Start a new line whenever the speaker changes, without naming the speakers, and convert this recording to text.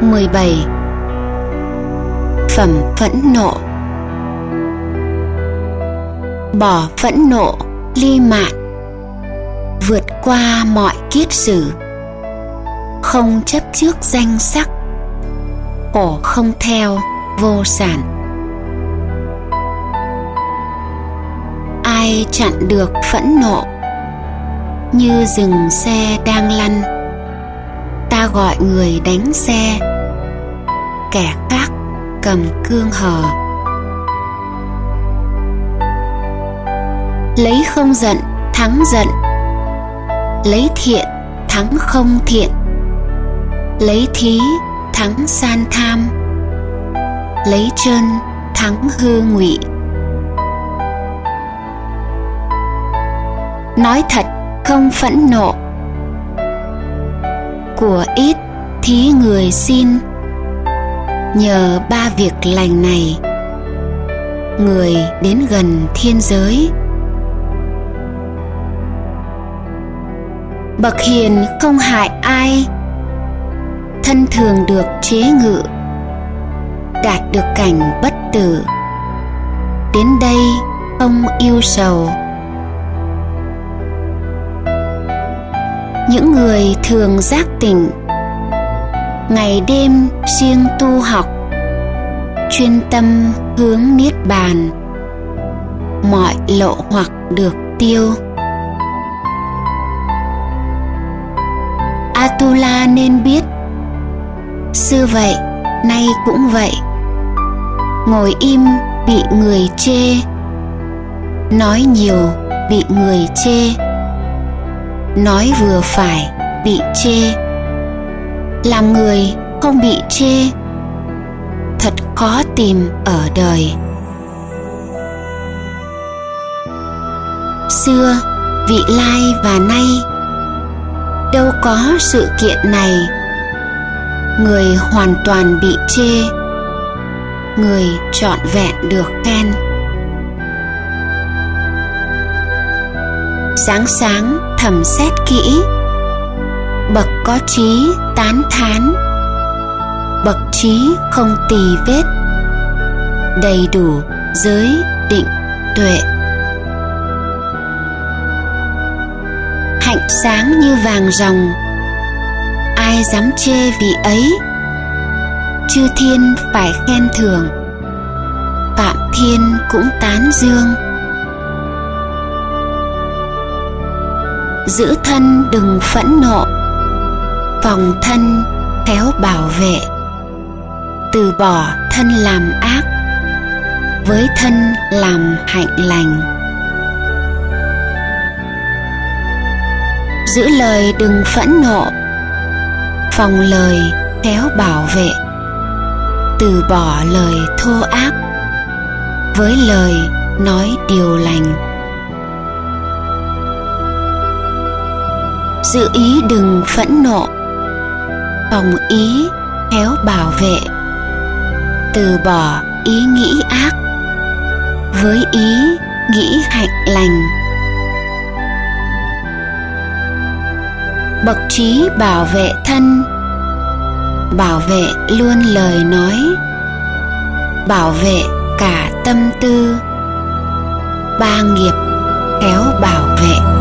17 Phẩm phẫn nộ. Bỏ phẫn nộ, ly mạn. Vượt qua mọi kiết sử. Không chấp trước danh sắc. Khổ không theo vô sản. Ai chặn được phẫn nộ? Như dừng xe đang lăn. Ta gọi người đánh xe. Kẻ khác cầm cương hờ. Lấy không giận, thắng giận. Lấy thiện, thắng không thiện. Lấy thí, thắng san tham. Lấy chân, thắng hư ngụy. Nói thật, không phẫn nộ của ít thí người xin. Nhờ ba việc lành này, người đến gần thiên giới. Bậc hiền không hại ai, thân thường được chế ngự, đạt được cảnh bất tử. Đến đây không yêu sầu. Những người thường giác tỉnh. Ngày đêm siêng tu học, chuyên tâm hướng niết bàn. Mọi lộ hoặc được tiêu. Atula nên biết xưa vậy, nay cũng vậy. Ngồi im bị người chê, nói nhiều bị người chê nói vừa phải, bị chê. Làm người không bị chê, thật khó tìm ở đời. Xưa, vị lai và nay, đâu có sự kiện này. Người hoàn toàn bị chê, người trọn vẹn được khen. Sáng sáng, thầm xét kỹ. Bậc có trí tán thán. Bậc trí không tì vết. Đầy đủ giới định tuệ. Hạnh sáng như vàng ròng. Ai dám chê vì ấy? Chư thiên phải khen thưởng. Phạm thiên cũng tán dương. Giữ thân đừng phẫn nộ. Phòng thân khéo bảo vệ. Từ bỏ thân làm ác. Với thân làm hạnh lành. Giữ lời đừng phẫn nộ. Phòng lời khéo bảo vệ. Từ bỏ lời thô ác với lời nói điều lành. Giữ ý đừng phẫn nộ. Phòng ý khéo bảo vệ. Từ bỏ ý nghĩ ác. Với ý nghĩ hạnh lành. Bậc trí bảo vệ thân. Bảo vệ luôn lời nói. Bảo vệ cả tâm tư. Ba nghiệp khéo bảo vệ.